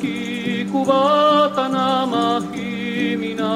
ki kubatana mahimina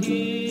He.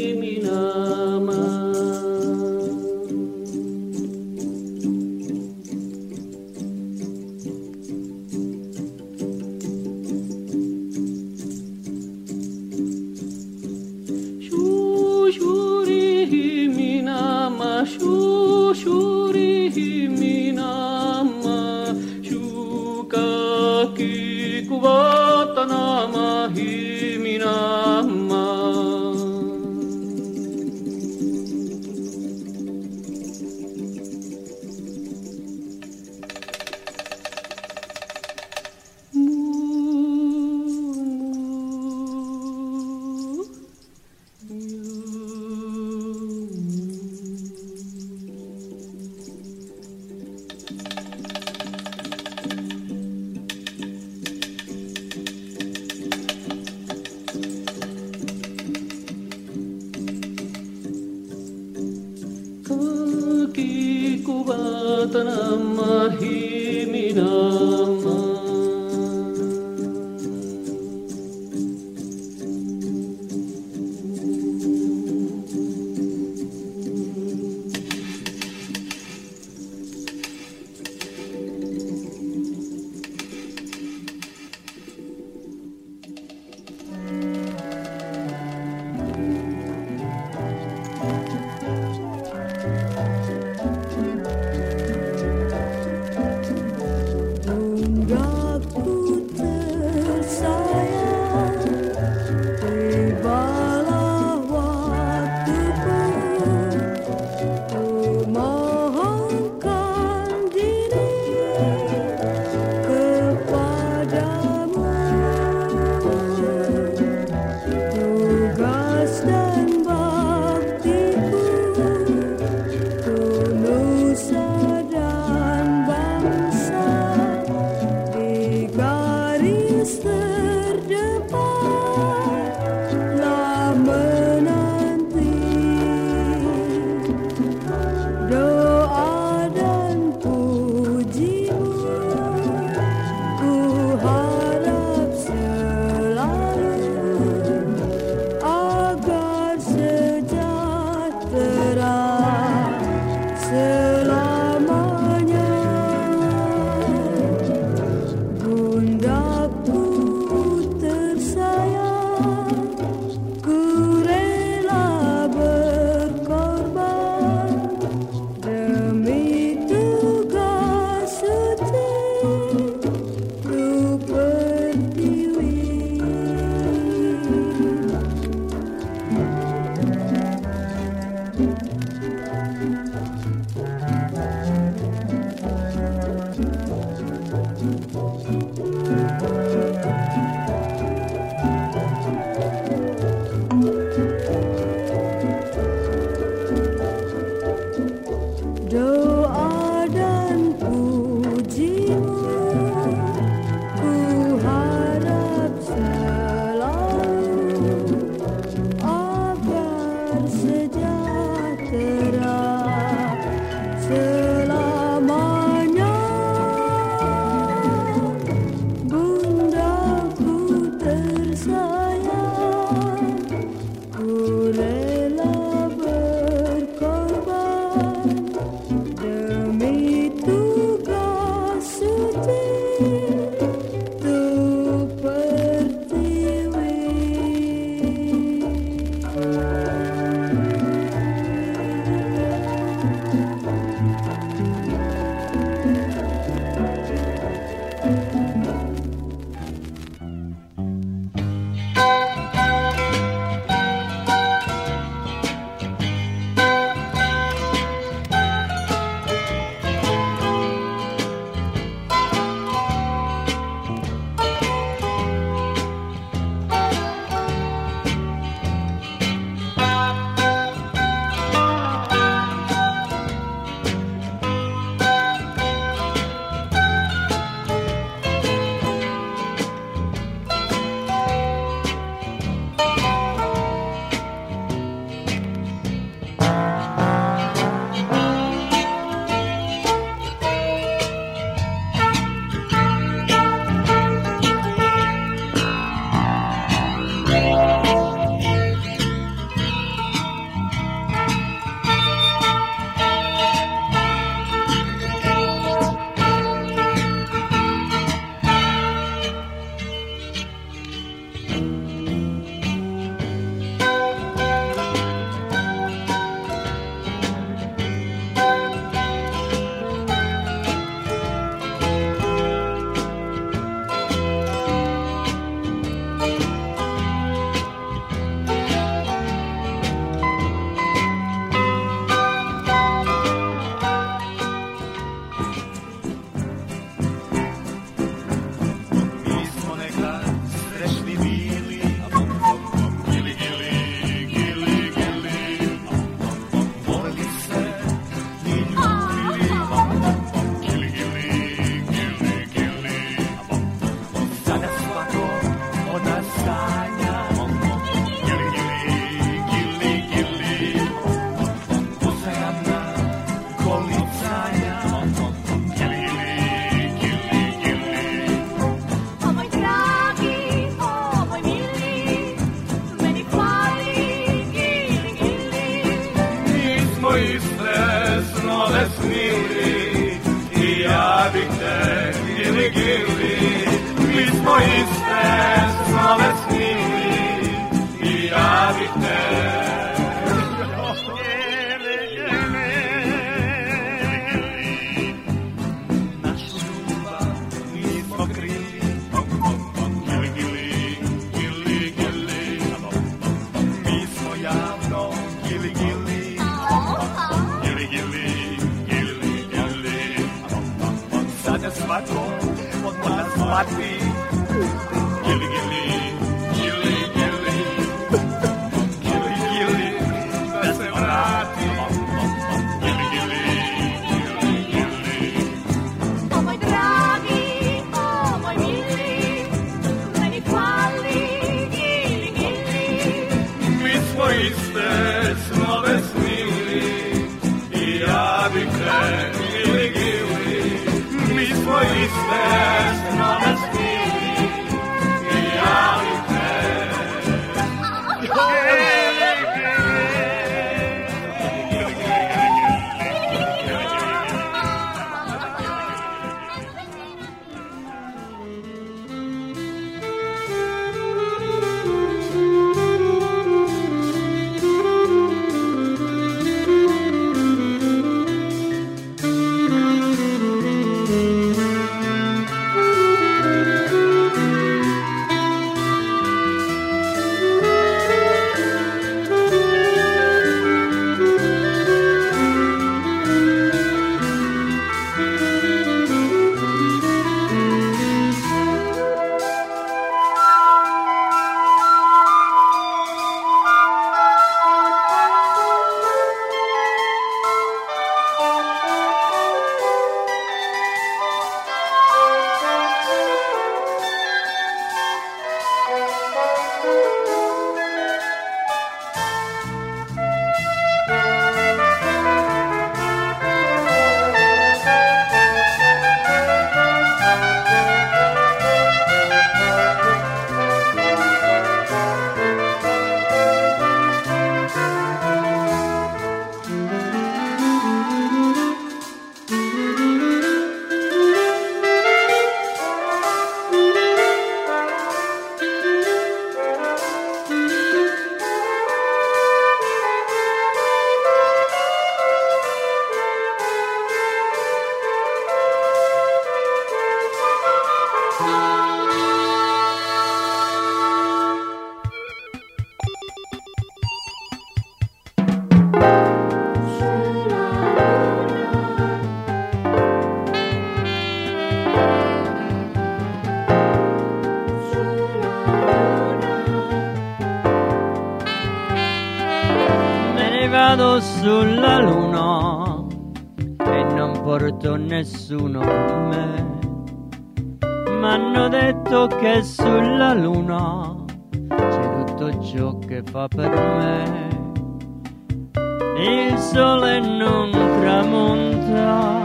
Il sole non tramonta,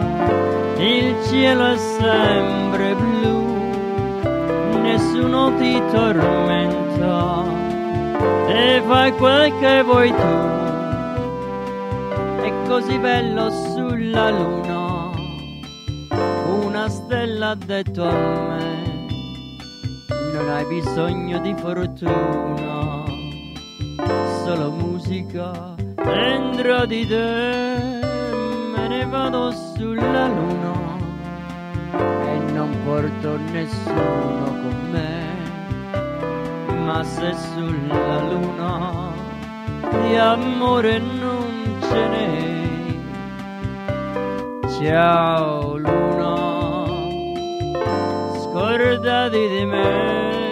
il cielo è sempre blu, nessuno ti tormenta e fai quel che vuoi tu. È così bello sulla luna, una stella ha detto a me, non hai bisogno di fortuna, solo musica dentro di te, me ne vado sulla luna e non porto nessuno con me ma se sulla luna di amore non ce n'è. Ciao luna, scordati di me.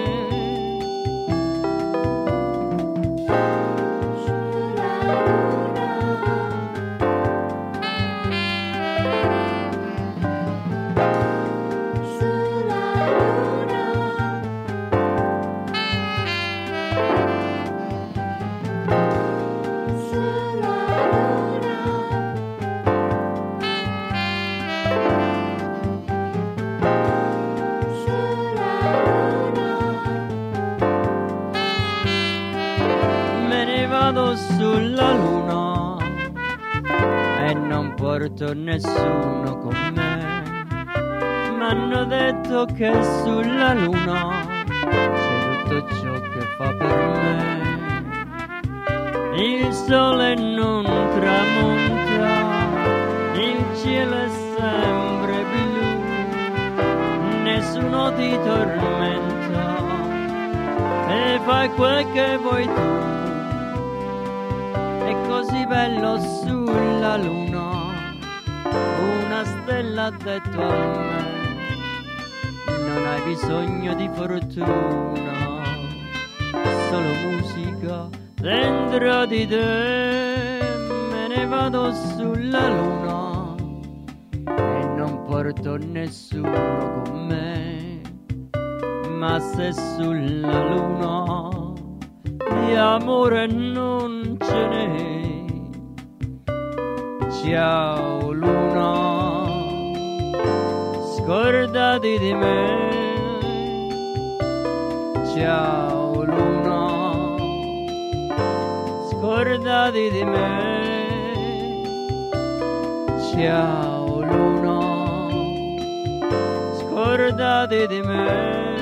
Porto nessuno con me. M'hanno detto che sulla luna c'è tutto ciò che fa per me. il sole non tramonta, il cielo è sempre blu, nessuno ti tormenta e fai quel che vuoi tu. È così bello sulla luna, stella ha detto a me, non hai bisogno di fortuna, solo musica dentro di te, me ne vado sulla luna e non porto nessuno con me, ma se sulla luna di amore non ce n'è. Ciao luna, scordati di me. Ciao luna, scordati di me. Ciao luna, scordati di me.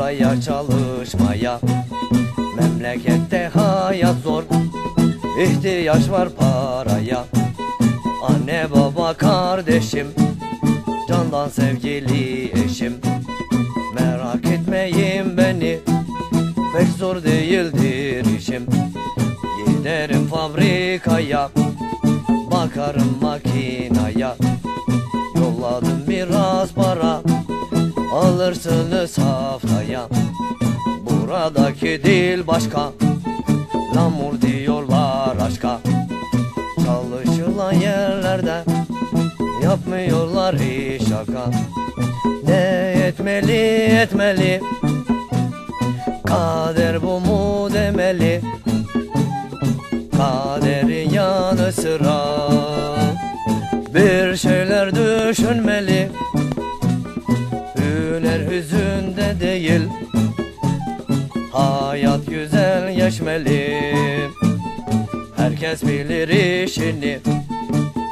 Buraya çalışmaya. Memlekette hayat zor ihtiyaç var paraya. Anne baba kardeşim Candan sevgili eşim. Merak etmeyin beni Pek zor değildir işim. Giderim fabrikaya Bakarım makinaya. Yolladım biraz para Alırsınız haftaya Buradaki dil başka. Lamur diyorlar aşka. Çalışılan yerlerde Yapmıyorlar hiç şaka. Ne etmeli etmeli. Kader bu mu demeli? Kaderin yanı sıra. Bir şeyler düşünmeli Hüner hüzünde değil. Hayat güzel geçmeli. Herkes bilir işini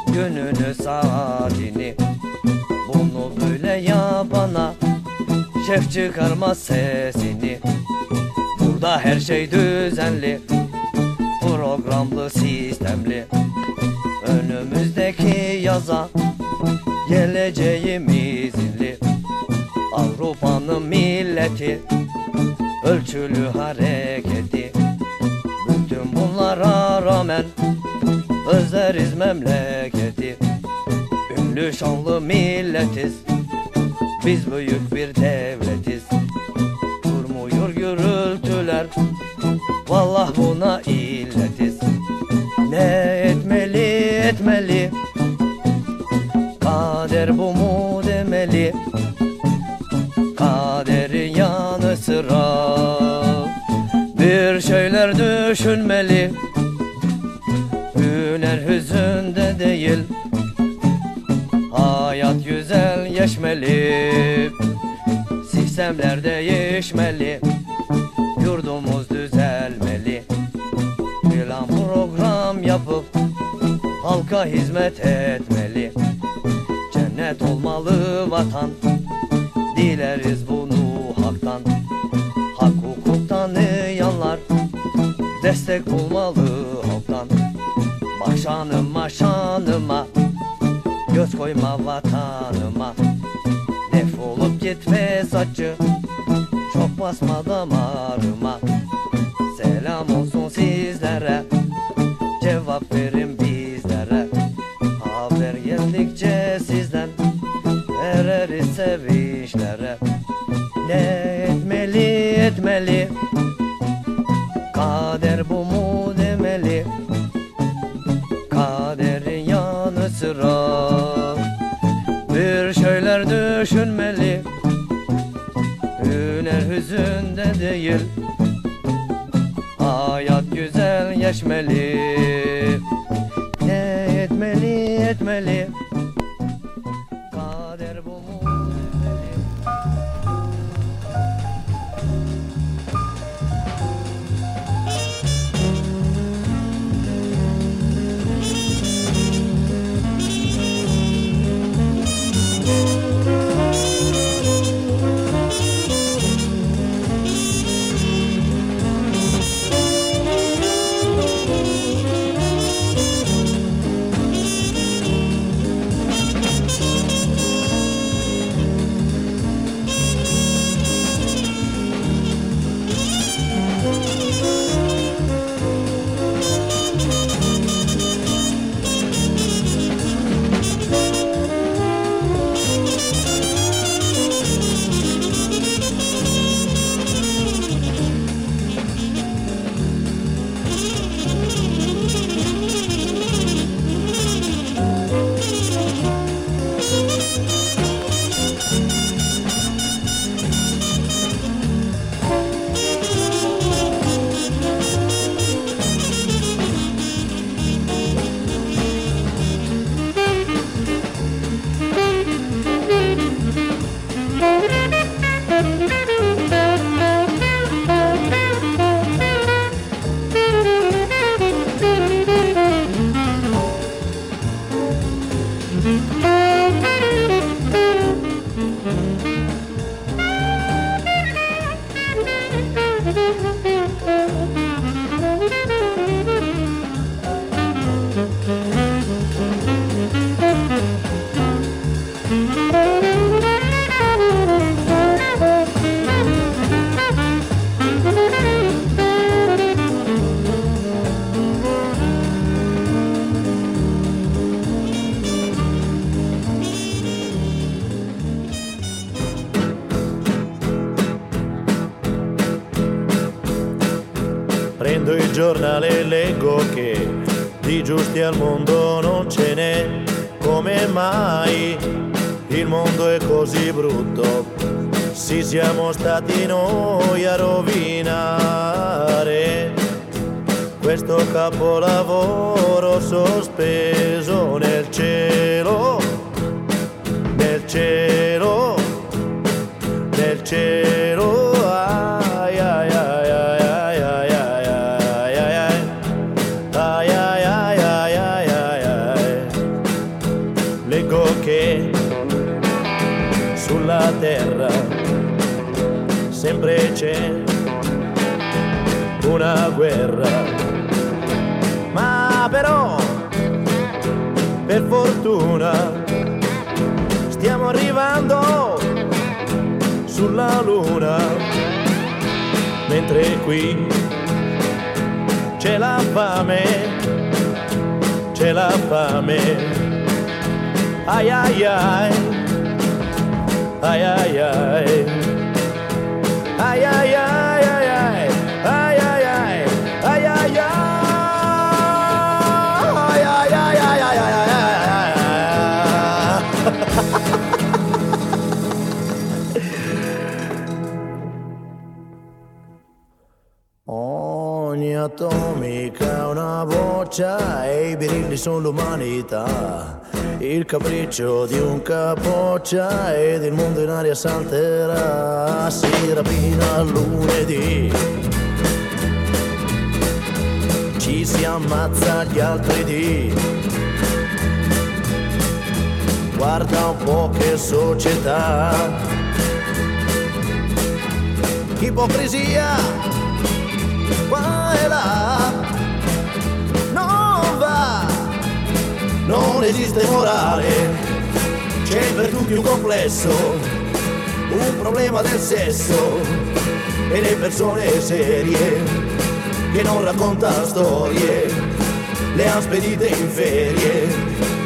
Gününü saatini. Bunu böyle yapana Şef çıkarmaz sesini. Burada her şey düzenli Programlı sistemli. Önümüzdeki yaza Geleceğimiz Avrupa'nın milleti Ölçülü hareketi. Bütün bunlara rağmen Özleriz memleketi. Ünlü şanlı milletiz Biz büyük bir devletiz. Durmuyor gürültüler Vallah buna illetiz. Ne Sistemler değişmeli Yurdumuz düzelmeli. Plan program yapıp Halka hizmet etmeli. Cennet olmalı vatan Dileriz bunu haktan. Hak hukuk tanıyanlar Destek bulmalı halktan. Maşanıma Göz koyma vatanıma gitme saçı Çok basma damarıma Selam olsun sizlere. Cevap verin bizlere. Haber geldikçe sizden Ereriz sevinçlere Ne etmeli etmeli Hayat güzel geçmeli etmeli etmeli c'è la fame, c'è la fame. Ai ai ai, ai ai ai, ai ai ai Ogni atomica è una boccia e i birilli sono l'umanità. Il capriccio di un capoccia ed il mondo in aria salterà. Si rapina lunedì. Ci si ammazza gli altri dì. Guarda un po' che società. Ipocrisia qua là. Non va. Non esiste morale. C'è per tutti un complesso. Un problema del sesso. E le persone serie che non raccontano storie. Le han spedite in ferie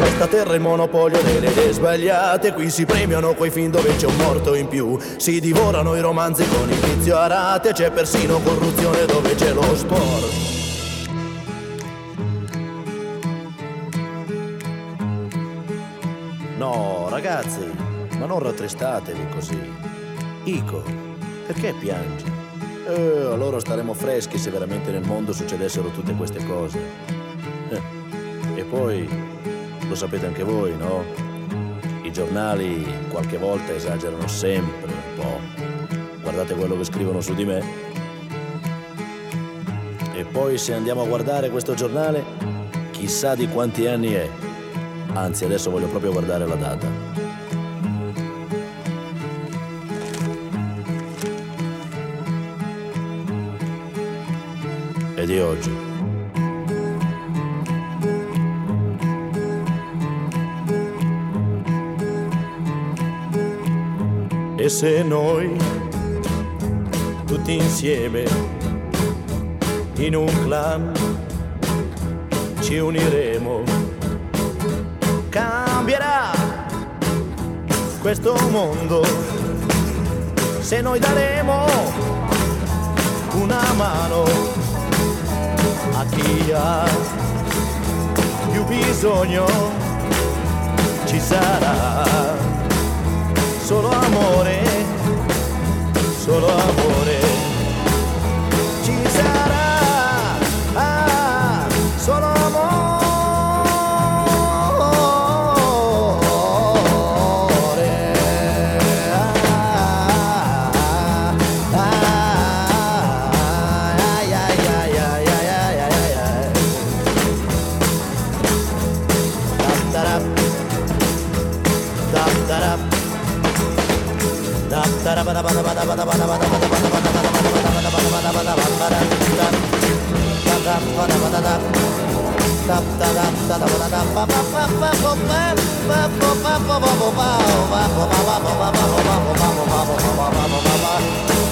questa terra è il monopolio delle idee sbagliate Qui si premiano quei film dove c'è un morto in più Si divorano i romanzi con il vizio a rate C'è persino corruzione dove c'è lo sport No, ragazzi, ma non rattristatevi così. Ico, perché piangi? Eh, allora staremo freschi se veramente nel mondo succedessero tutte queste cose. Eh, E poi, lo sapete anche voi, no? I giornali qualche volta esagerano sempre un po'. Guardate quello che scrivono su di me. E poi se andiamo a guardare questo giornale, chissà di quanti anni è. Anzi, adesso voglio proprio guardare la data. È di oggi. Se noi tutti insieme in un clan ci uniremo, cambierà questo mondo se noi daremo una mano a chi ha più bisogno. Ci sarà solo amore, solo amore.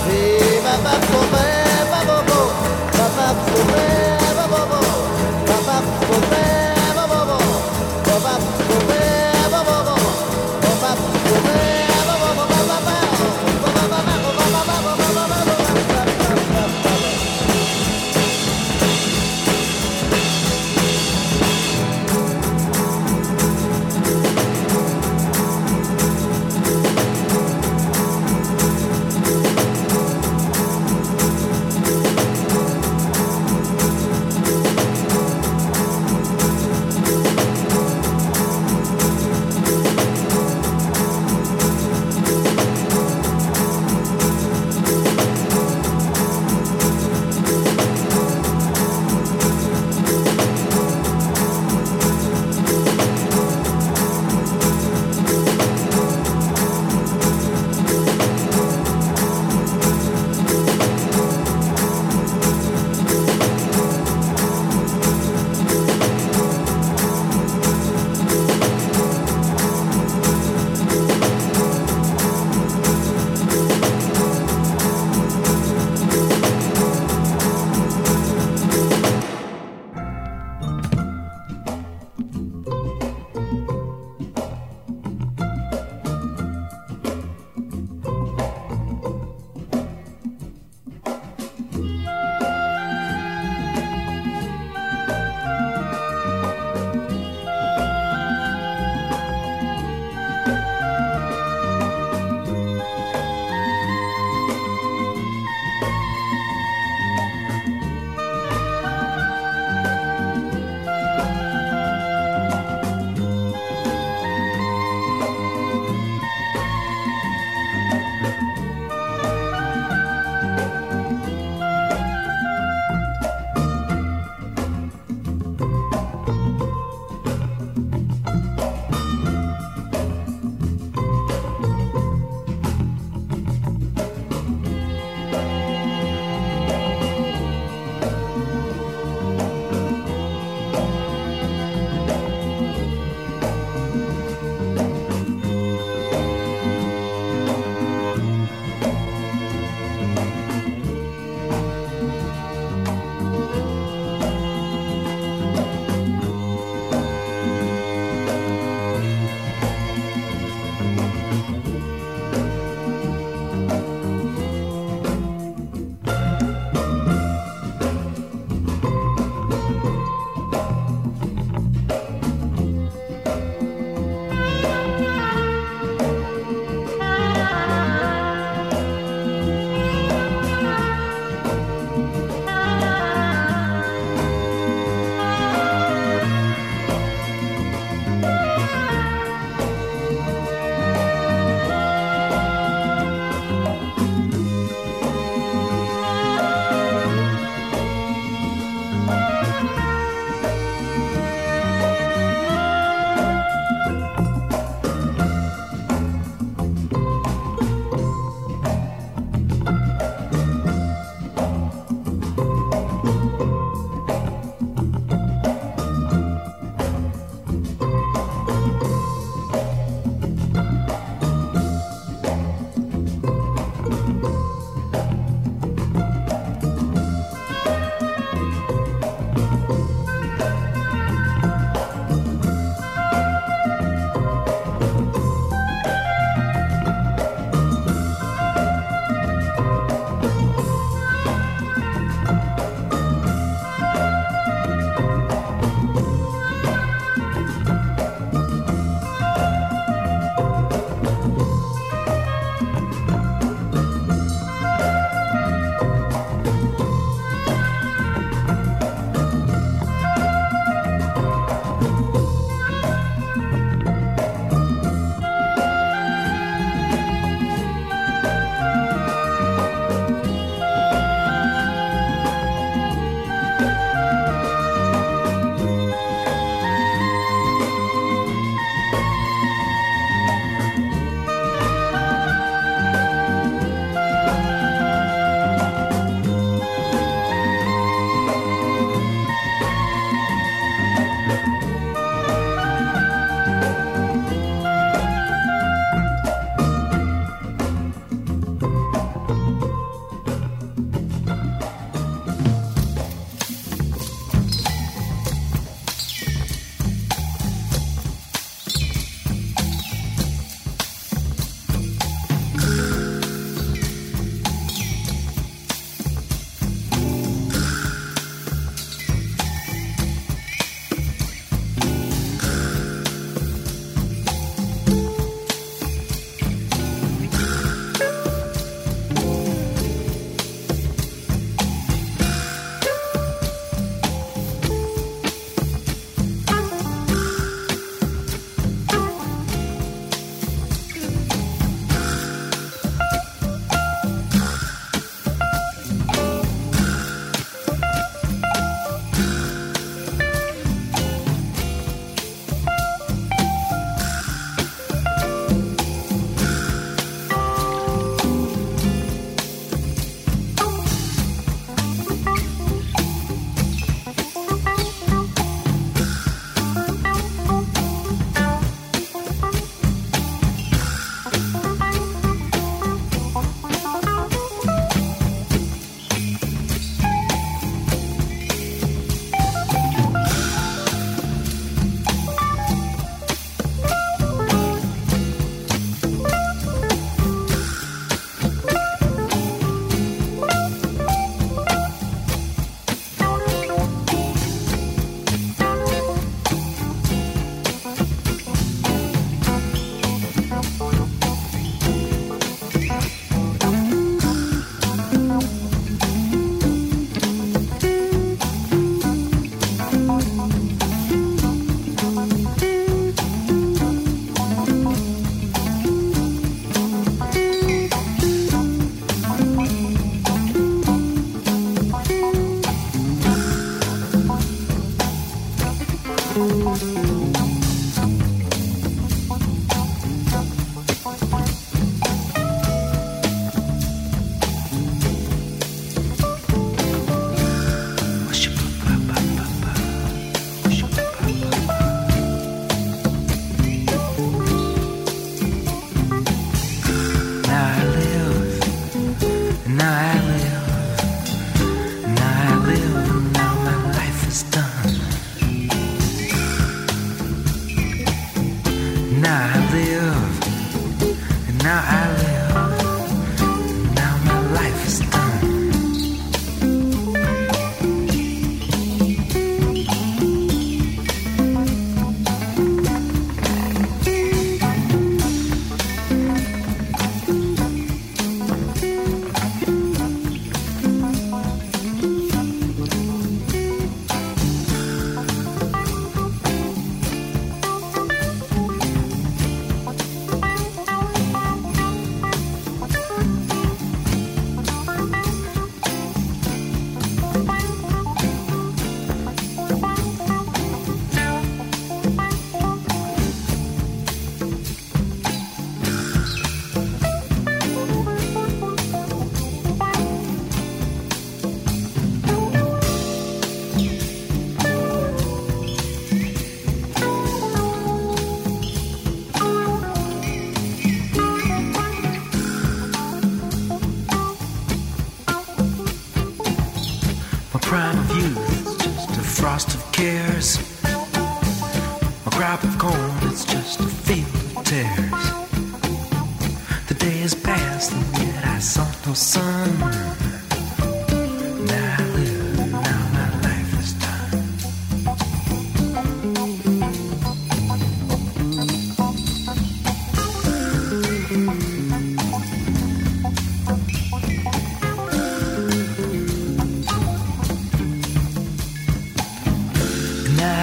Viva Bapomé, Bapomé, Bapomé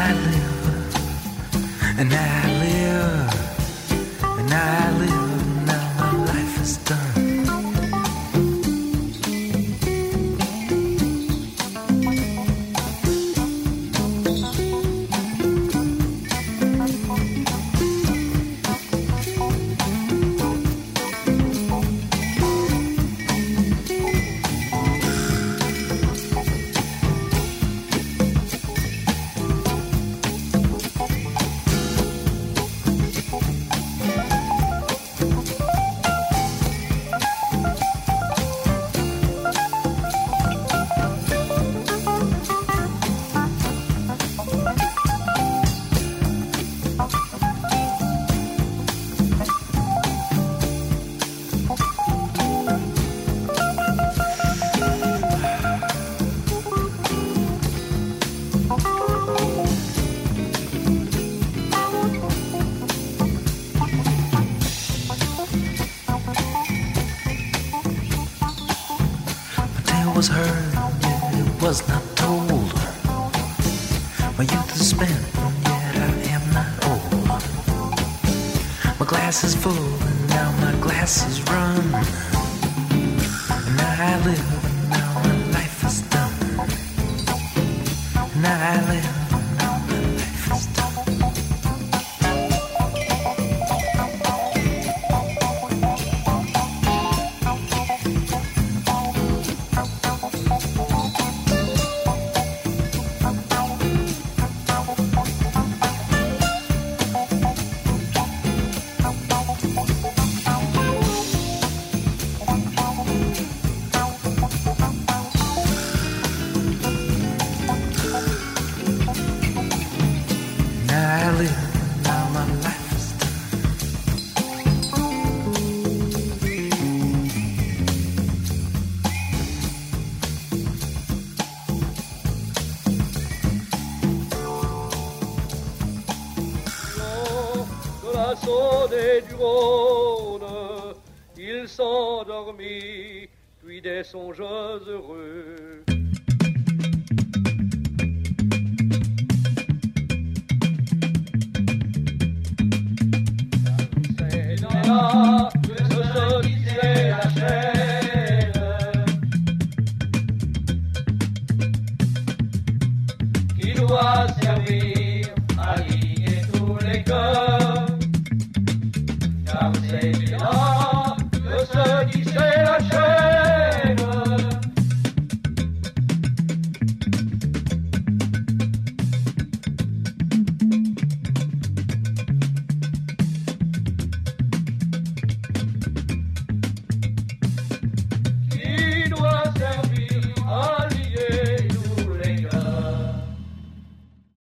I live, and I Bonjour.